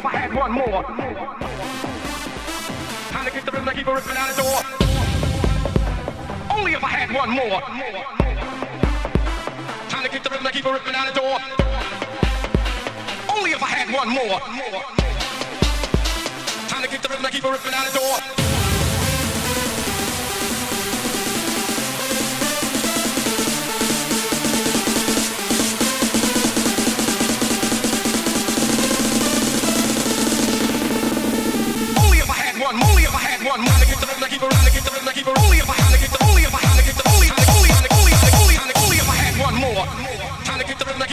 If I had one more. Time to kick the rhythm and keep a ripping out the door. Only if I had one more. Time to kick the rhythm and keep a ripping out the door. Only if I had one more. Time to kick the rhythm and keep a ripping out the door.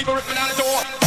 Get the